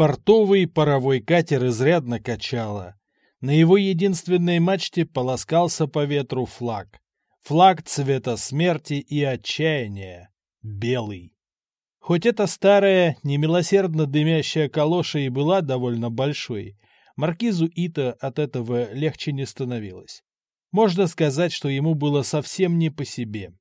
Портовый паровой катер изрядно качало. На его единственной мачте полоскался по ветру флаг. Флаг цвета смерти и отчаяния. Белый. Хоть эта старая, немилосердно дымящая калоша и была довольно большой, маркизу Ита от этого легче не становилось. Можно сказать, что ему было совсем не по себе.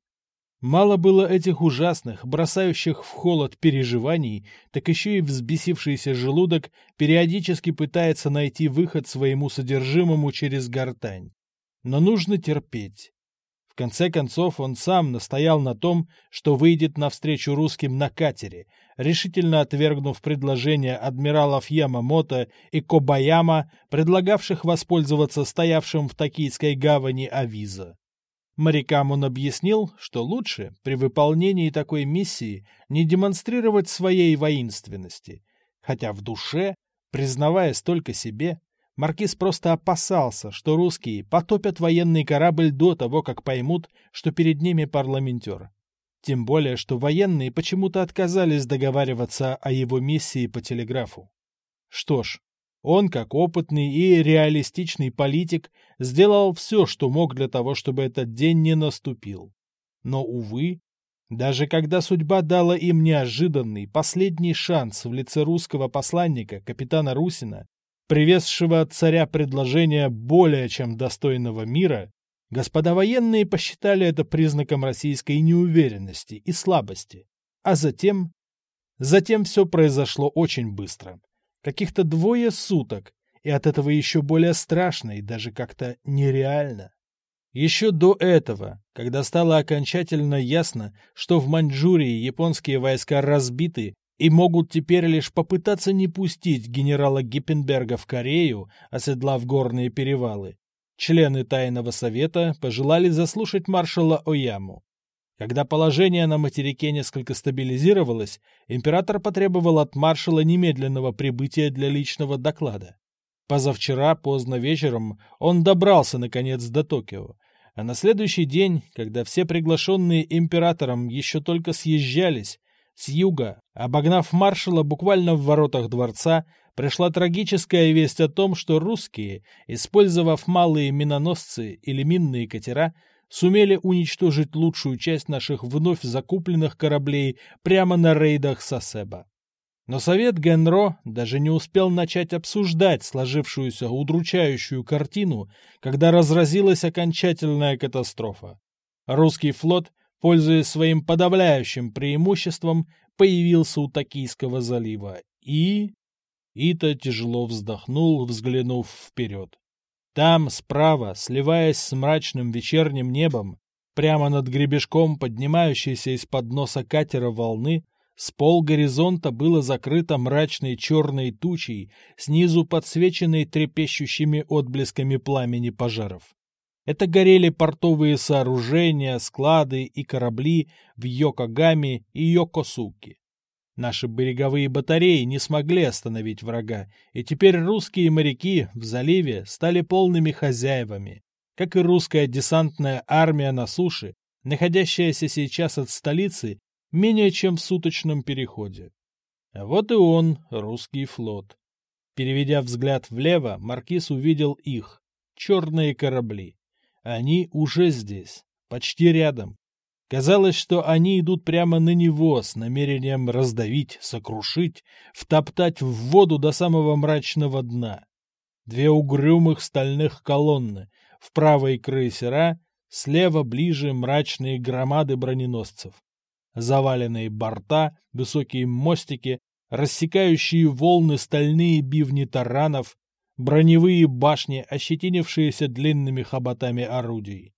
Мало было этих ужасных, бросающих в холод переживаний, так еще и взбесившийся желудок периодически пытается найти выход своему содержимому через гортань. Но нужно терпеть. В конце концов, он сам настоял на том, что выйдет навстречу русским на катере, решительно отвергнув предложение адмиралов Ямамото и Кобаяма, предлагавших воспользоваться стоявшим в Токийской гавани авиза. Морякам он объяснил, что лучше при выполнении такой миссии не демонстрировать своей воинственности, хотя в душе, признаваясь только себе, Маркиз просто опасался, что русские потопят военный корабль до того, как поймут, что перед ними парламентер. Тем более, что военные почему-то отказались договариваться о его миссии по телеграфу. Что ж, он, как опытный и реалистичный политик, сделал все, что мог для того, чтобы этот день не наступил. Но, увы, даже когда судьба дала им неожиданный последний шанс в лице русского посланника, капитана Русина, привезшего от царя предложение более чем достойного мира, господа военные посчитали это признаком российской неуверенности и слабости. А затем... Затем все произошло очень быстро каких-то двое суток, и от этого еще более страшно и даже как-то нереально. Еще до этого, когда стало окончательно ясно, что в Маньчжурии японские войска разбиты и могут теперь лишь попытаться не пустить генерала Гиппенберга в Корею, оседлав горные перевалы, члены Тайного Совета пожелали заслушать маршала Ояму. Когда положение на материке несколько стабилизировалось, император потребовал от маршала немедленного прибытия для личного доклада. Позавчера, поздно вечером, он добрался, наконец, до Токио. А на следующий день, когда все приглашенные императором еще только съезжались, с юга, обогнав маршала буквально в воротах дворца, пришла трагическая весть о том, что русские, использовав малые миноносцы или минные катера, сумели уничтожить лучшую часть наших вновь закупленных кораблей прямо на рейдах Сосеба. Но совет Генро даже не успел начать обсуждать сложившуюся удручающую картину, когда разразилась окончательная катастрофа. Русский флот, пользуясь своим подавляющим преимуществом, появился у Токийского залива и... Ита тяжело вздохнул, взглянув вперед. Там, справа, сливаясь с мрачным вечерним небом, прямо над гребешком поднимающейся из-под носа катера волны, с пол горизонта было закрыто мрачной черной тучей, снизу подсвеченной трепещущими отблесками пламени пожаров. Это горели портовые сооружения, склады и корабли в Йокогаме и Йокосуке. Наши береговые батареи не смогли остановить врага, и теперь русские моряки в заливе стали полными хозяевами, как и русская десантная армия на суше, находящаяся сейчас от столицы менее чем в суточном переходе. А вот и он, русский флот. Переведя взгляд влево, Маркиз увидел их, черные корабли. Они уже здесь, почти рядом, Казалось, что они идут прямо на него с намерением раздавить, сокрушить, втоптать в воду до самого мрачного дна. Две угрюмых стальных колонны, вправо и крейсера, слева ближе мрачные громады броненосцев. Заваленные борта, высокие мостики, рассекающие волны стальные бивни таранов, броневые башни, ощетинившиеся длинными хоботами орудий.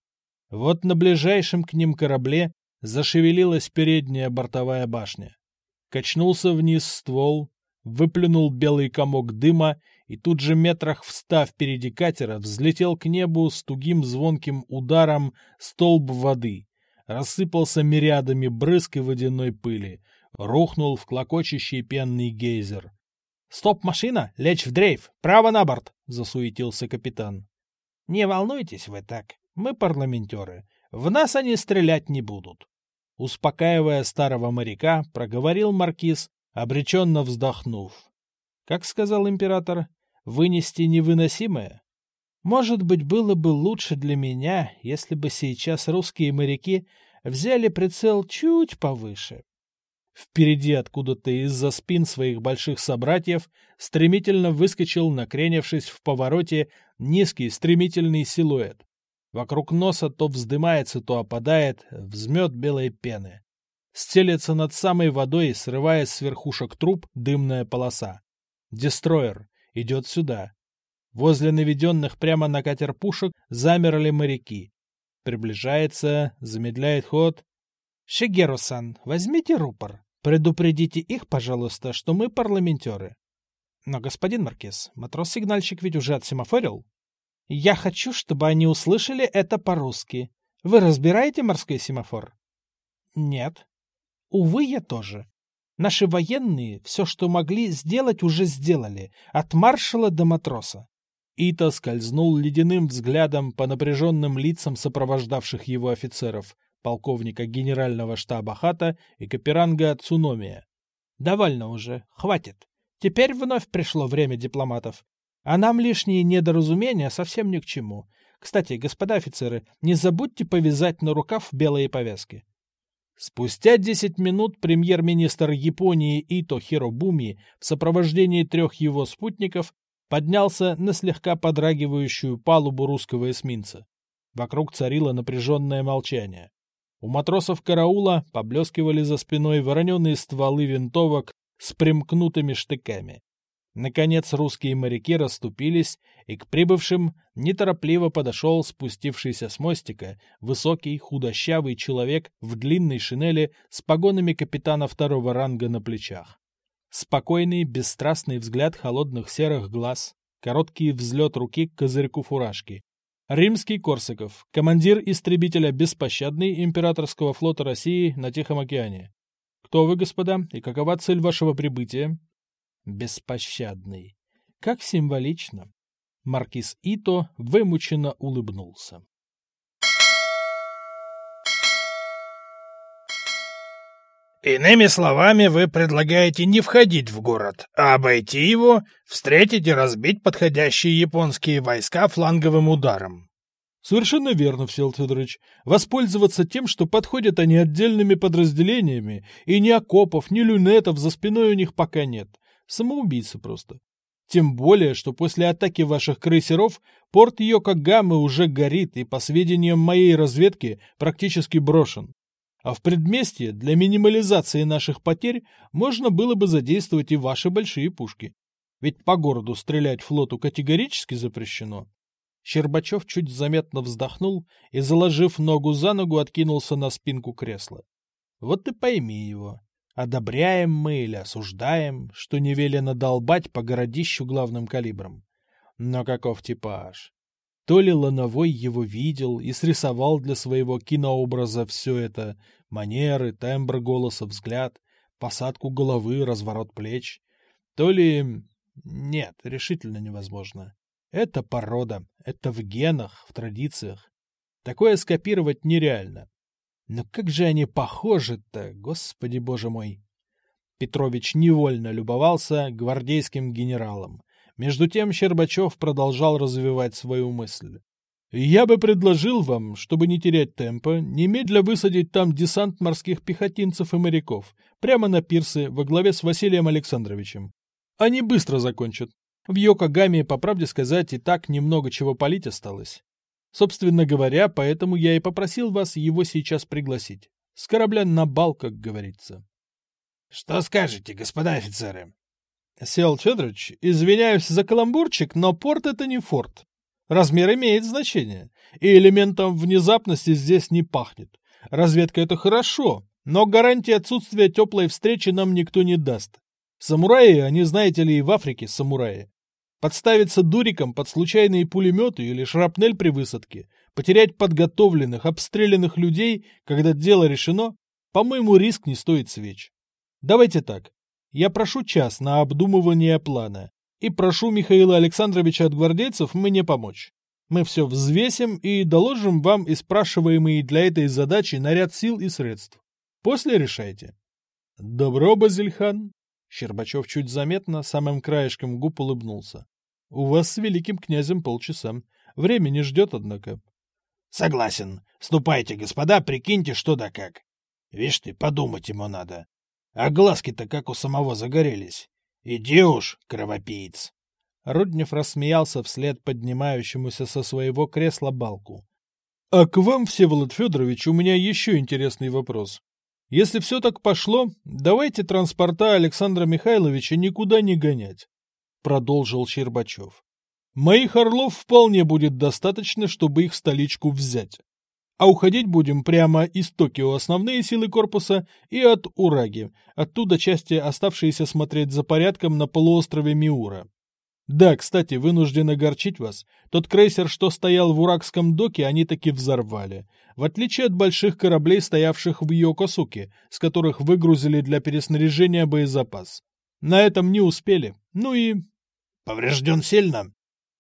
Вот на ближайшем к ним корабле зашевелилась передняя бортовая башня. Качнулся вниз ствол, выплюнул белый комок дыма и тут же метрах встав впереди катера взлетел к небу с тугим звонким ударом столб воды, рассыпался мириадами брызг и водяной пыли, рухнул в клокочущий пенный гейзер. «Стоп, машина! Лечь в дрейф! Право на борт!» — засуетился капитан. «Не волнуйтесь вы так. Мы парламентеры. В нас они стрелять не будут. Успокаивая старого моряка, проговорил маркиз, обреченно вздохнув. как сказал император, вынести невыносимое. Может быть, было бы лучше для меня, если бы сейчас русские моряки взяли прицел чуть повыше. Впереди откуда-то из-за спин своих больших собратьев стремительно выскочил, накренившись в повороте, низкий стремительный силуэт. Вокруг носа то вздымается, то опадает, взмет белой пены. Стелется над самой водой, срывая с верхушек труб дымная полоса. Дестроер идет сюда. Возле наведенных прямо на катер пушек замерли моряки. Приближается, замедляет ход. «Шигеру-сан, возьмите рупор. Предупредите их, пожалуйста, что мы парламентеры». «Но, господин Маркиз, матрос-сигнальщик ведь уже отсемафорил». «Я хочу, чтобы они услышали это по-русски. Вы разбираете морской семафор?» «Нет». «Увы, я тоже. Наши военные все, что могли сделать, уже сделали, от маршала до матроса. Ита скользнул ледяным взглядом по напряженным лицам сопровождавших его офицеров, полковника генерального штаба Хата и Каперанга Цуномия. «Довольно уже, хватит. Теперь вновь пришло время дипломатов. А нам лишние недоразумения совсем ни к чему. Кстати, господа офицеры, не забудьте повязать на рукав белые повязки». Спустя десять минут премьер-министр Японии Ито Хиробуми в сопровождении трех его спутников поднялся на слегка подрагивающую палубу русского эсминца. Вокруг царило напряженное молчание. У матросов караула поблескивали за спиной вороненые стволы винтовок с примкнутыми штыками. Наконец русские моряки расступились, и к прибывшим неторопливо подошел спустившийся с мостика высокий худощавый человек в длинной шинели с погонами капитана второго ранга на плечах. Спокойный, бесстрастный взгляд холодных серых глаз, короткий взлет руки к козырьку фуражки. Римский Корсаков, командир истребителя беспощадный императорского флота России на Тихом океане. Кто вы, господа, и какова цель вашего прибытия? Беспощадный. Как символично. Маркиз Ито вымученно улыбнулся. Иными словами, вы предлагаете не входить в город, а обойти его, встретить и разбить подходящие японские войска фланговым ударом. Совершенно верно, Всеволод Федорович. Воспользоваться тем, что подходят они отдельными подразделениями, и ни окопов, ни люнетов за спиной у них пока нет. Самоубийцы просто. Тем более, что после атаки ваших крейсеров порт Йокогамы уже горит и, по сведениям моей разведки, практически брошен. А в предместье для минимализации наших потерь можно было бы задействовать и ваши большие пушки. Ведь по городу стрелять флоту категорически запрещено. Щербачев чуть заметно вздохнул и, заложив ногу за ногу, откинулся на спинку кресла. Вот и пойми его. Одобряем мы или осуждаем, что не велено долбать по городищу главным калибром. Но каков типаж? То ли Лановой его видел и срисовал для своего кинообраза все это — манеры, тембр голоса, взгляд, посадку головы, разворот плеч. То ли... Нет, решительно невозможно. Это порода, это в генах, в традициях. Такое скопировать нереально. Но как же они похожи-то, господи боже мой! Петрович невольно любовался гвардейским генералом, между тем Щербачев продолжал развивать свою мысль. «Я бы предложил вам, чтобы не терять темпа, немедля высадить там десант морских пехотинцев и моряков, прямо на пирсы во главе с Василием Александровичем. Они быстро закончат. В Йокогаме, по правде сказать, и так немного чего полить осталось. Собственно говоря, поэтому я и попросил вас его сейчас пригласить. С корабля на бал, как говорится». «Что скажете, господа офицеры?» Сел Федорович, извиняюсь за каламбурчик, но порт это не форт. Размер имеет значение, и элементом внезапности здесь не пахнет. Разведка это хорошо, но гарантии отсутствия теплой встречи нам никто не даст. Самураи, они, знаете ли, и в Африке самураи. Подставиться дуриком под случайные пулеметы или шрапнель при высадке, потерять подготовленных, обстрелянных людей, когда дело решено, по-моему, риск не стоит свеч. Давайте так, я прошу час на обдумывание плана и прошу Михаила Александровича от гвардейцев мне помочь. Мы все взвесим и доложим вам и спрашиваемые для этой задачи наряд сил и средств. После решайте. Добро, Базильхан. Щербачев чуть заметно, самым краешком губ улыбнулся. У вас с великим князем полчаса. Время не ждет, однако. Согласен. Ступайте, господа, прикиньте, что да как. Вишь ты, подумать ему надо. А глазки-то как у самого загорелись. Иди уж, кровопиец. Руднев рассмеялся вслед поднимающемуся со своего кресла балку. — А к вам, Всеволод Федорович, у меня еще интересный вопрос. Если все так пошло, давайте транспорта Александра Михайловича никуда не гонять, — продолжил Щербачев. Моих орлов вполне будет достаточно, чтобы их столичку взять. А уходить будем прямо из Токио основные силы корпуса и от Ураги, оттуда части, оставшиеся смотреть за порядком на полуострове Миура. Да, кстати, вынужден огорчить вас. Тот крейсер, что стоял в Уракском доке, они таки взорвали. В отличие от больших кораблей, стоявших в Йокосуке, с которых выгрузили для переснаряжения боезапас. На этом не успели. Ну и... Поврежден сильно?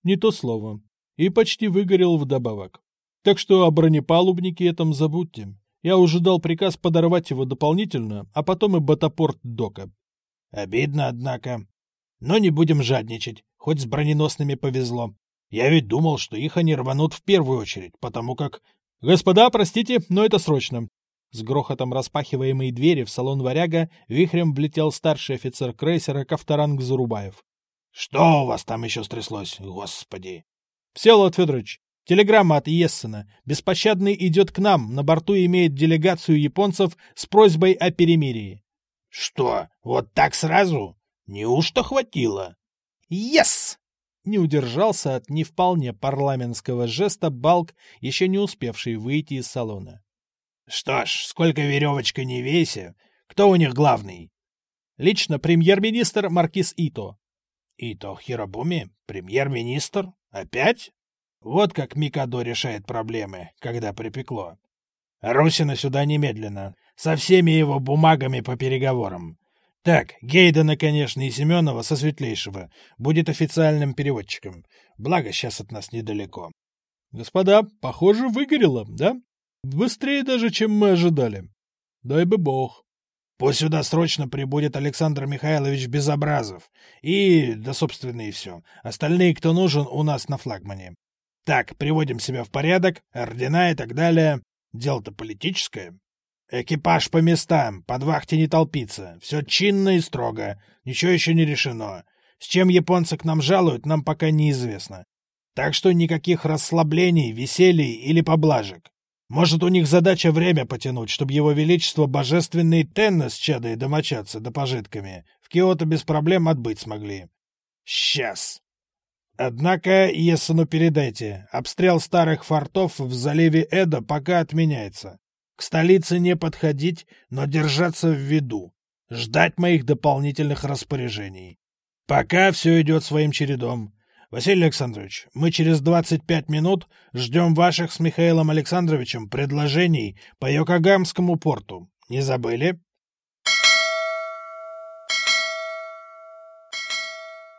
Не то слово. И почти выгорел вдобавок. Так что о бронепалубнике этом забудьте. Я уже дал приказ подорвать его дополнительно, а потом и батапорт дока. Обидно, однако. Но не будем жадничать. Хоть с броненосными повезло. Я ведь думал, что их они рванут в первую очередь, потому как... Господа, простите, но это срочно. С грохотом распахиваемой двери в салон варяга вихрем влетел старший офицер крейсера Ковторанг Зарубаев. — Что у вас там еще стряслось, господи? — Всеволод Федорович, телеграмма от Ессена. Беспощадный идет к нам, на борту имеет делегацию японцев с просьбой о перемирии. — Что, вот так сразу? Неужто хватило? «Yes!» Не удержался от не вполне парламентского жеста Балк, еще не успевший выйти из салона. «Что ж, сколько веревочка не веси, кто у них главный?» «Лично премьер-министр Маркиз Ито». «Ито Хиробуми? Премьер-министр? Опять?» Вот как Микадо решает проблемы, когда припекло. Русина сюда немедленно, со всеми его бумагами по переговорам. Так, Гейдена, конечно, и Семенова со Светлейшего будет официальным переводчиком. Благо, сейчас от нас недалеко. Господа, похоже, выгорело, да? Быстрее даже, чем мы ожидали. Дай бы бог. Пусть сюда срочно прибудет Александр Михайлович Безобразов. И, да, собственно, и все. Остальные, кто нужен, у нас на флагмане. Так, приводим себя в порядок, ордена и так далее. Дело-то политическое. Экипаж по местам, под вахте не толпиться. Все чинно и строго. Ничего еще не решено. С чем японцы к нам жалуют, нам пока неизвестно. Так что никаких расслаблений, веселий или поблажек. Может, у них задача время потянуть, чтобы его величество божественный Тенна с чадой домочаться да пожитками в Киото без проблем отбыть смогли. Сейчас. Однако, Ессену передайте, обстрел старых фортов в заливе Эда пока отменяется. К столице не подходить, но держаться в виду. Ждать моих дополнительных распоряжений. Пока все идет своим чередом. Василий Александрович, мы через 25 минут ждем ваших с Михаилом Александровичем предложений по Йокогамскому порту. Не забыли?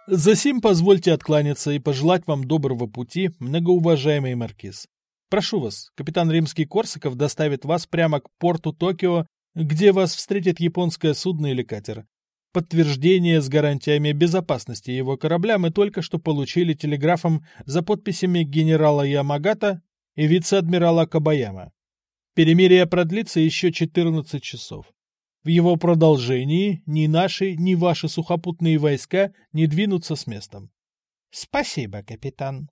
Засим позвольте откланяться и пожелать вам доброго пути, многоуважаемый маркиз. Прошу вас, капитан Римский Корсаков доставит вас прямо к порту Токио, где вас встретит японское судно или катер. Подтверждение с гарантиями безопасности его корабля мы только что получили телеграфом за подписями генерала Ямагата и вице-адмирала Кабаяма. Перемирие продлится еще 14 часов. В его продолжении ни наши, ни ваши сухопутные войска не двинутся с местом. — Спасибо, капитан,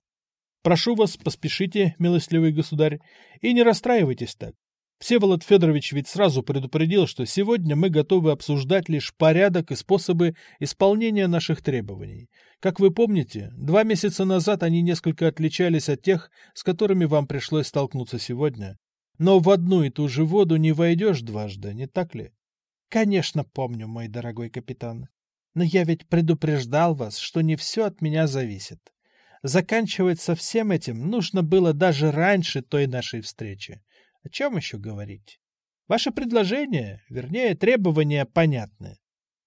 Прошу вас, поспешите, милостливый государь, и не расстраивайтесь так. Всеволод Федорович ведь сразу предупредил, что сегодня мы готовы обсуждать лишь порядок и способы исполнения наших требований. Как вы помните, два месяца назад они несколько отличались от тех, с которыми вам пришлось столкнуться сегодня. Но в одну и ту же воду не войдешь дважды, не так ли? Конечно, помню, мой дорогой капитан. Но я ведь предупреждал вас, что не все от меня зависит. Заканчивать со всем этим нужно было даже раньше той нашей встречи. О чем еще говорить? Ваше предложение, вернее, требования понятны.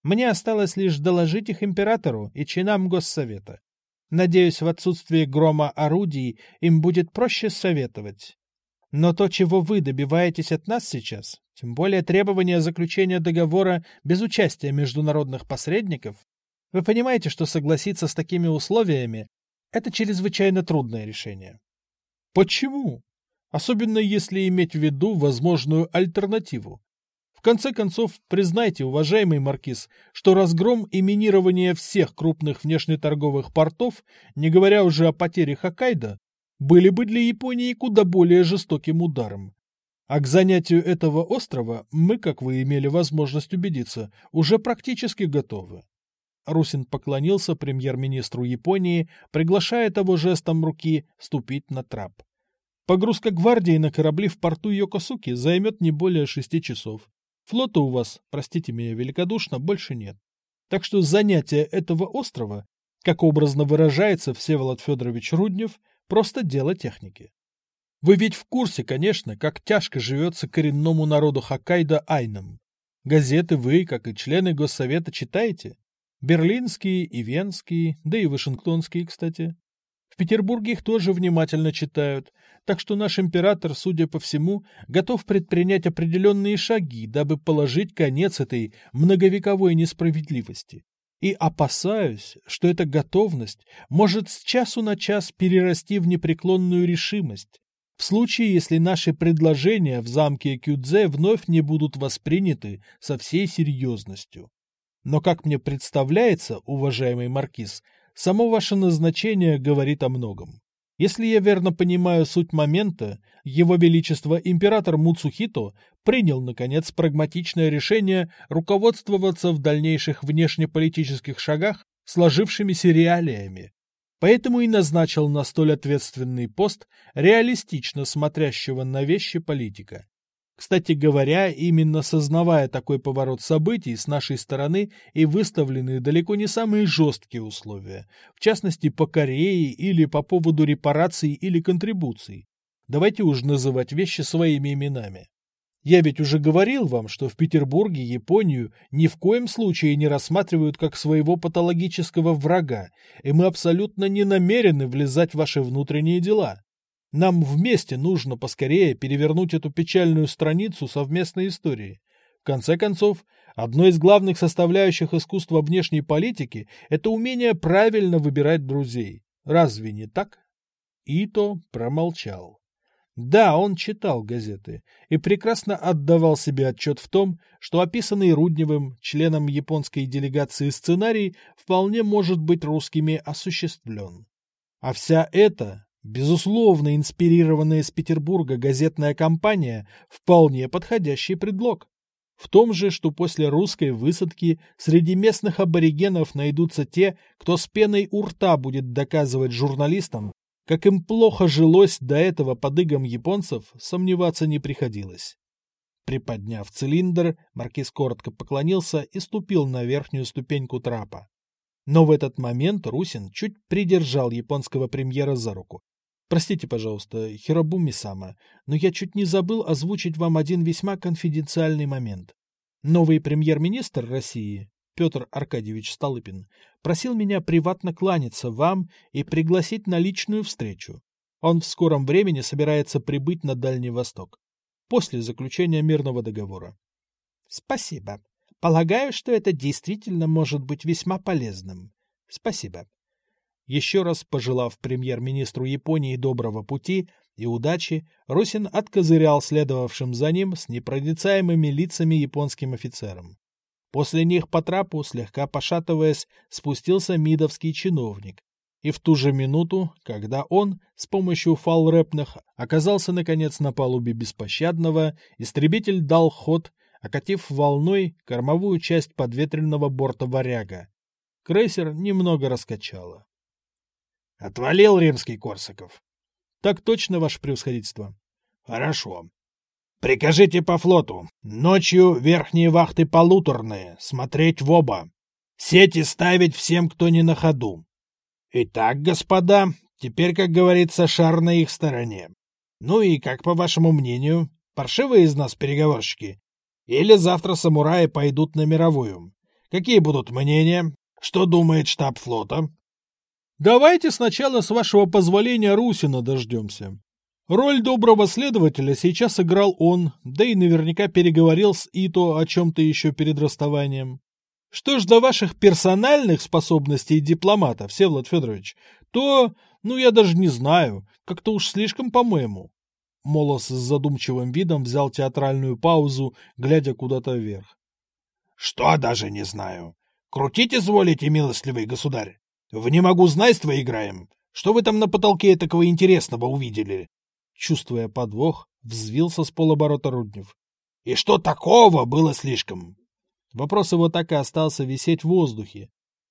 Мне осталось лишь доложить их императору и чинам Госсовета. Надеюсь, в отсутствие грома орудий им будет проще советовать. Но то, чего вы добиваетесь от нас сейчас, тем более требование заключения договора без участия международных посредников, вы понимаете, что согласиться с такими условиями – это чрезвычайно трудное решение. Почему? Особенно если иметь в виду возможную альтернативу. В конце концов, признайте, уважаемый маркиз, что разгром и минирование всех крупных внешнеторговых портов, не говоря уже о потере Хоккайдо, были бы для Японии куда более жестоким ударом. А к занятию этого острова мы, как вы имели возможность убедиться, уже практически готовы. Русин поклонился премьер-министру Японии, приглашая того жестом руки ступить на трап. Погрузка гвардии на корабли в порту Йокосуки займет не более шести часов. Флота у вас, простите меня великодушно, больше нет. Так что занятие этого острова, как образно выражается Всеволод Федорович Руднев, Просто дело техники. Вы ведь в курсе, конечно, как тяжко живется коренному народу Хоккайдо Айнам. Газеты вы, как и члены Госсовета, читаете? Берлинские и венские, да и вашингтонские, кстати. В Петербурге их тоже внимательно читают, так что наш император, судя по всему, готов предпринять определенные шаги, дабы положить конец этой многовековой несправедливости и опасаюсь, что эта готовность может с часу на час перерасти в непреклонную решимость, в случае, если наши предложения в замке Кюдзе вновь не будут восприняты со всей серьезностью. Но, как мне представляется, уважаемый маркиз, само ваше назначение говорит о многом. Если я верно понимаю суть момента, его величество император Муцухито принял, наконец, прагматичное решение руководствоваться в дальнейших внешнеполитических шагах сложившимися реалиями. Поэтому и назначил на столь ответственный пост реалистично смотрящего на вещи политика. Кстати говоря, именно сознавая такой поворот событий с нашей стороны и выставлены далеко не самые жесткие условия, в частности по Корее или по поводу репараций или контрибуций. Давайте уж называть вещи своими именами. Я ведь уже говорил вам, что в Петербурге Японию ни в коем случае не рассматривают как своего патологического врага, и мы абсолютно не намерены влезать в ваши внутренние дела. Нам вместе нужно поскорее перевернуть эту печальную страницу совместной истории. В конце концов, одной из главных составляющих искусства внешней политики – это умение правильно выбирать друзей. Разве не так? Ито промолчал. Да, он читал газеты и прекрасно отдавал себе отчет в том, что описанный Рудневым, членом японской делегации сценарий, вполне может быть русскими осуществлен. А вся эта, безусловно инспирированная из Петербурга газетная кампания, вполне подходящий предлог. В том же, что после русской высадки среди местных аборигенов найдутся те, кто с пеной у рта будет доказывать журналистам, как им плохо жилось до этого под игом японцев, сомневаться не приходилось. Приподняв цилиндр, маркиз коротко поклонился и ступил на верхнюю ступеньку трапа. Но в этот момент Русин чуть придержал японского премьера за руку. «Простите, пожалуйста, Хиробуми-сама, но я чуть не забыл озвучить вам один весьма конфиденциальный момент. Новый премьер-министр России, Петр Аркадьевич Столыпин, просил меня приватно кланяться вам и пригласить на личную встречу. Он в скором времени собирается прибыть на Дальний Восток. После заключения мирного договора. Спасибо. Полагаю, что это действительно может быть весьма полезным. Спасибо. Еще раз пожелав премьер-министру Японии доброго пути и удачи, Русин откозырял следовавшим за ним с непроницаемыми лицами японским офицерам. После них по трапу, слегка пошатываясь, спустился мидовский чиновник. И в ту же минуту, когда он, с помощью фалрепных, оказался наконец на палубе беспощадного, истребитель дал ход, окатив волной кормовую часть подветренного борта варяга. Крейсер немного раскачало. «Отвалил римский Корсаков?» «Так точно, ваше превосходительство». «Хорошо. Прикажите по флоту. Ночью верхние вахты полуторные, смотреть в оба. Сети ставить всем, кто не на ходу. Итак, господа, теперь, как говорится, шар на их стороне. Ну и как, по вашему мнению, паршивые из нас переговорщики? Или завтра самураи пойдут на мировую? Какие будут мнения? Что думает штаб флота? Давайте сначала, с вашего позволения, Русина дождемся. Роль доброго следователя сейчас играл он, да и наверняка переговорил с Ито о чем-то еще перед расставанием. Что ж до ваших персональных способностей дипломата, Всеволод Федорович, то, ну, я даже не знаю, как-то уж слишком, по-моему. Молос с задумчивым видом взял театральную паузу, глядя куда-то вверх. — Что даже не знаю. Крутить изволите, милостливый государь. В «Не могу знайства» играем. Что вы там на потолке такого интересного увидели? Чувствуя подвох, взвился с полоборота Руднев. И что такого было слишком? Вопрос его так и остался висеть в воздухе.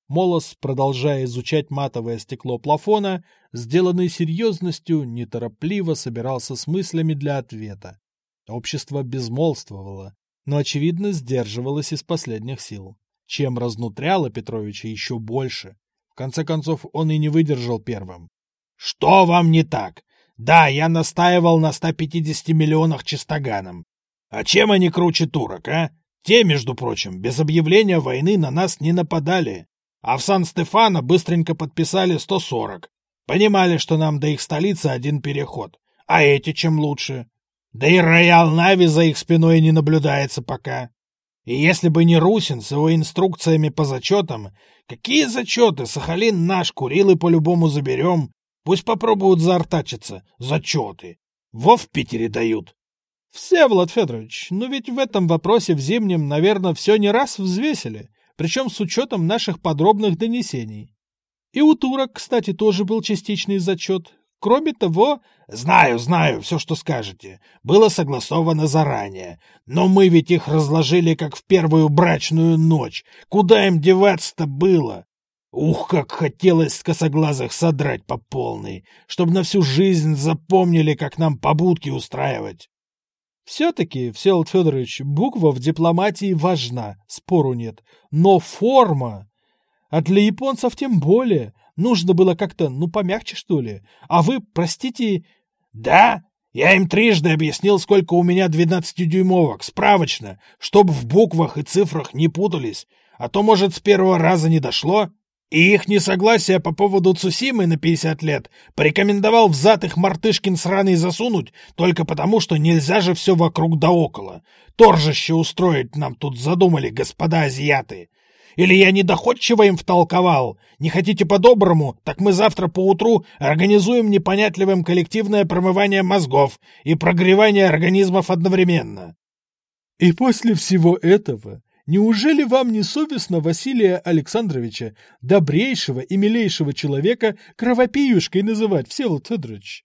Молос, продолжая изучать матовое стекло плафона, сделанный серьезностью, неторопливо собирался с мыслями для ответа. Общество безмолвствовало, но, очевидно, сдерживалось из последних сил, чем разнутряло Петровича еще больше. Конце концов, он и не выдержал первым. — Что вам не так? Да, я настаивал на 150 миллионах чистоганом. А чем они круче турок, а? Те, между прочим, без объявления войны на нас не нападали. А в Сан-Стефано быстренько подписали 140. Понимали, что нам до их столицы один переход. А эти чем лучше? Да и Роял Нави за их спиной не наблюдается пока. И если бы не Русин с его инструкциями по зачетам, какие зачеты? Сахалин наш, Курилы по-любому заберем. Пусть попробуют заортачиться. Зачеты. Во в Питере дают. Всеволод Федорович, ну ведь в этом вопросе в Зимнем, наверное, все не раз взвесили, причем с учетом наших подробных донесений. И у турок, кстати, тоже был частичный зачет. Кроме того... Знаю, знаю, все, что скажете. Было согласовано заранее. Но мы ведь их разложили, как в первую брачную ночь. Куда им деваться-то было? Ух, как хотелось косоглазых содрать по полной, чтобы на всю жизнь запомнили, как нам побудки устраивать. Все-таки, Всеволод Федорович, буква в дипломатии важна, спору нет. Но форма... А для японцев тем более. Нужно было как-то, ну, помягче, что ли. А вы, простите... Да, я им трижды объяснил, сколько у меня двенадцатидюймовок, справочно, чтобы в буквах и цифрах не путались. А то, может, с первого раза не дошло. И их несогласие по поводу Цусимы на 50 лет порекомендовал в зад их мартышкин сраный засунуть, только потому, что нельзя же все вокруг да около. Торжище устроить нам тут задумали, господа азиаты. Или я недоходчиво им втолковал? Не хотите по-доброму? Так мы завтра поутру организуем непонятливым коллективное промывание мозгов и прогревание организмов одновременно. И после всего этого, неужели вам не совестно Василия Александровича, добрейшего и милейшего человека, кровопиюшкой называть, Всеволод Федорович?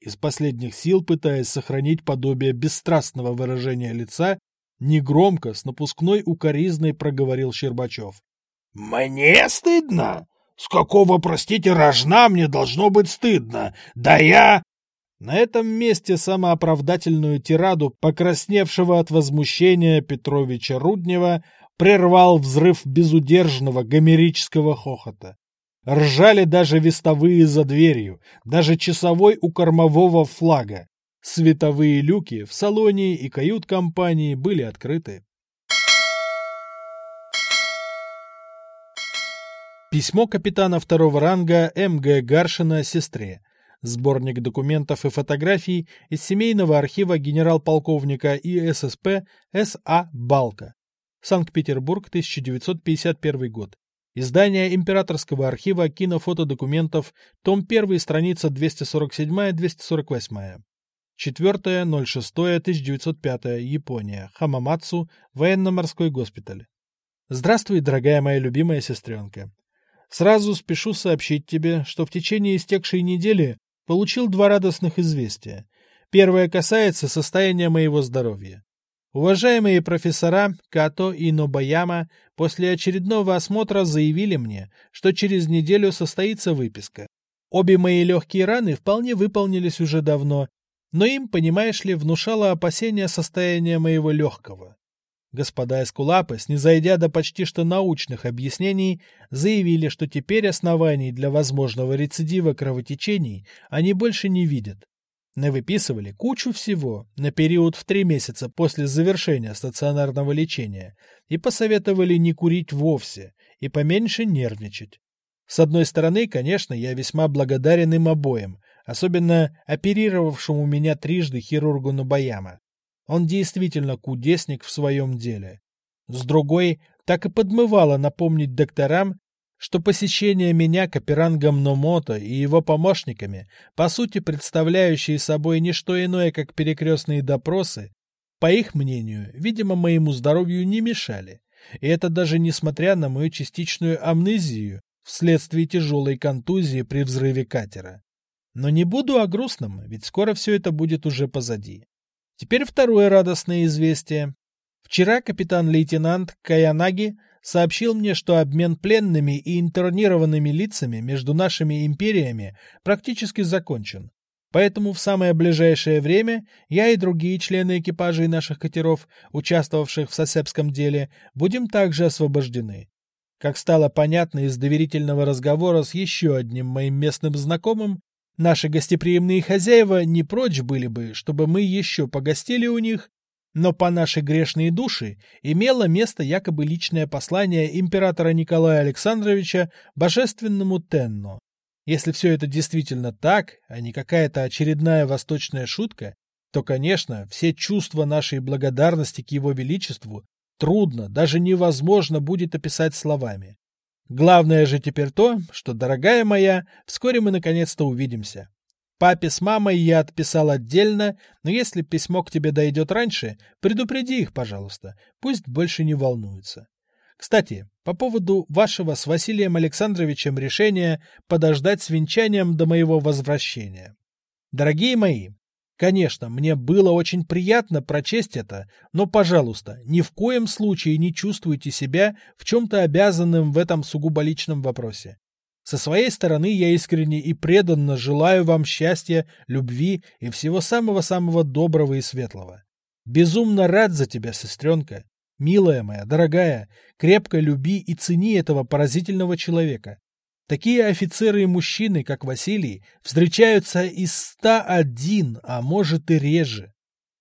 Из последних сил, пытаясь сохранить подобие бесстрастного выражения лица, Негромко, с напускной укоризной проговорил Щербачев. «Мне стыдно? С какого, простите, рожна мне должно быть стыдно? Да я...» На этом месте самооправдательную тираду покрасневшего от возмущения Петровича Руднева прервал взрыв безудержного гомерического хохота. Ржали даже вестовые за дверью, даже часовой у кормового флага. Световые люки в салоне и кают-компании были открыты. Письмо капитана второго ранга М.Г. Гаршина сестре. Сборник документов и фотографий из семейного архива генерал-полковника ИССП С.А. Балка. Санкт-Петербург, 1951 год. Издание Императорского архива кинофотодокументов, том 1, страница 247-248. 4.06.1905. Япония. Хамамацу. Военно-морской госпиталь. Здравствуй, дорогая моя любимая сестренка. Сразу спешу сообщить тебе, что в течение истекшей недели получил два радостных известия. Первое касается состояния моего здоровья. Уважаемые профессора Като и Нобаяма после очередного осмотра заявили мне, что через неделю состоится выписка. Обе мои легкие раны вполне выполнились уже давно, но им, понимаешь ли, внушало опасение состояния моего легкого. Господа эскулапы, снизойдя до почти что научных объяснений, заявили, что теперь оснований для возможного рецидива кровотечений они больше не видят. Навыписывали кучу всего на период в три месяца после завершения стационарного лечения и посоветовали не курить вовсе и поменьше нервничать. С одной стороны, конечно, я весьма благодарен им обоим, особенно оперировавшему меня трижды хирургу Нубаяма. Он действительно кудесник в своем деле. С другой, так и подмывало напомнить докторам, что посещение меня Каперангом Номото и его помощниками, по сути представляющие собой не что иное, как перекрестные допросы, по их мнению, видимо, моему здоровью не мешали. И это даже несмотря на мою частичную амнезию вследствие тяжелой контузии при взрыве катера. Но не буду о грустном, ведь скоро все это будет уже позади. Теперь второе радостное известие. Вчера капитан-лейтенант Каянаги сообщил мне, что обмен пленными и интернированными лицами между нашими империями практически закончен. Поэтому в самое ближайшее время я и другие члены экипажей наших катеров, участвовавших в Сосепском деле, будем также освобождены. Как стало понятно из доверительного разговора с еще одним моим местным знакомым, наши гостеприимные хозяева не прочь были бы, чтобы мы еще погостили у них но по нашей грешной души имело место якобы личное послание императора Николая Александровича божественному Тенно. Если все это действительно так, а не какая-то очередная восточная шутка, то, конечно, все чувства нашей благодарности к его величеству трудно, даже невозможно будет описать словами. Главное же теперь то, что, дорогая моя, вскоре мы наконец-то увидимся. Папе с мамой я отписал отдельно, но если письмо к тебе дойдет раньше, предупреди их, пожалуйста, пусть больше не волнуются. Кстати, по поводу вашего с Василием Александровичем решения подождать с венчанием до моего возвращения. Дорогие мои, конечно, мне было очень приятно прочесть это, но, пожалуйста, ни в коем случае не чувствуйте себя в чем-то обязанным в этом сугубо личном вопросе. Со своей стороны я искренне и преданно желаю вам счастья, любви и всего самого-самого доброго и светлого. Безумно рад за тебя, сестренка. Милая моя, дорогая, крепко люби и цени этого поразительного человека. Такие офицеры и мужчины, как Василий, встречаются из ста один, а может и реже.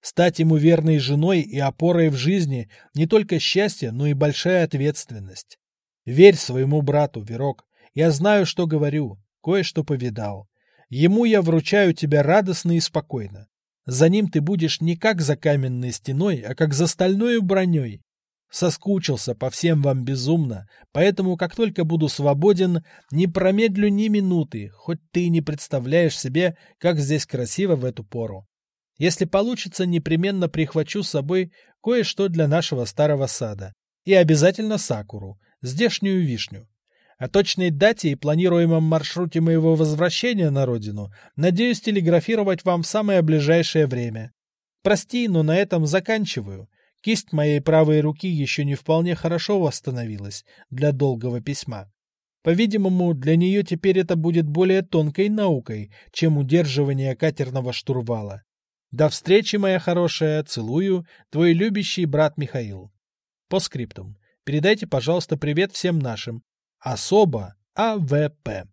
Стать ему верной женой и опорой в жизни не только счастье, но и большая ответственность. Верь своему брату, Верок. Я знаю, что говорю, кое-что повидал. Ему я вручаю тебя радостно и спокойно. За ним ты будешь не как за каменной стеной, а как за стальной броней. Соскучился по всем вам безумно, поэтому как только буду свободен, не промедлю ни минуты, хоть ты не представляешь себе, как здесь красиво в эту пору. Если получится, непременно прихвачу с собой кое-что для нашего старого сада. И обязательно сакуру, здешнюю вишню. О точной дате и планируемом маршруте моего возвращения на родину надеюсь телеграфировать вам в самое ближайшее время. Прости, но на этом заканчиваю. Кисть моей правой руки еще не вполне хорошо восстановилась для долгого письма. По-видимому, для нее теперь это будет более тонкой наукой, чем удерживание катерного штурвала. До встречи, моя хорошая, целую, твой любящий брат Михаил. Постскриптум. Передайте, пожалуйста, привет всем нашим, особо АВП.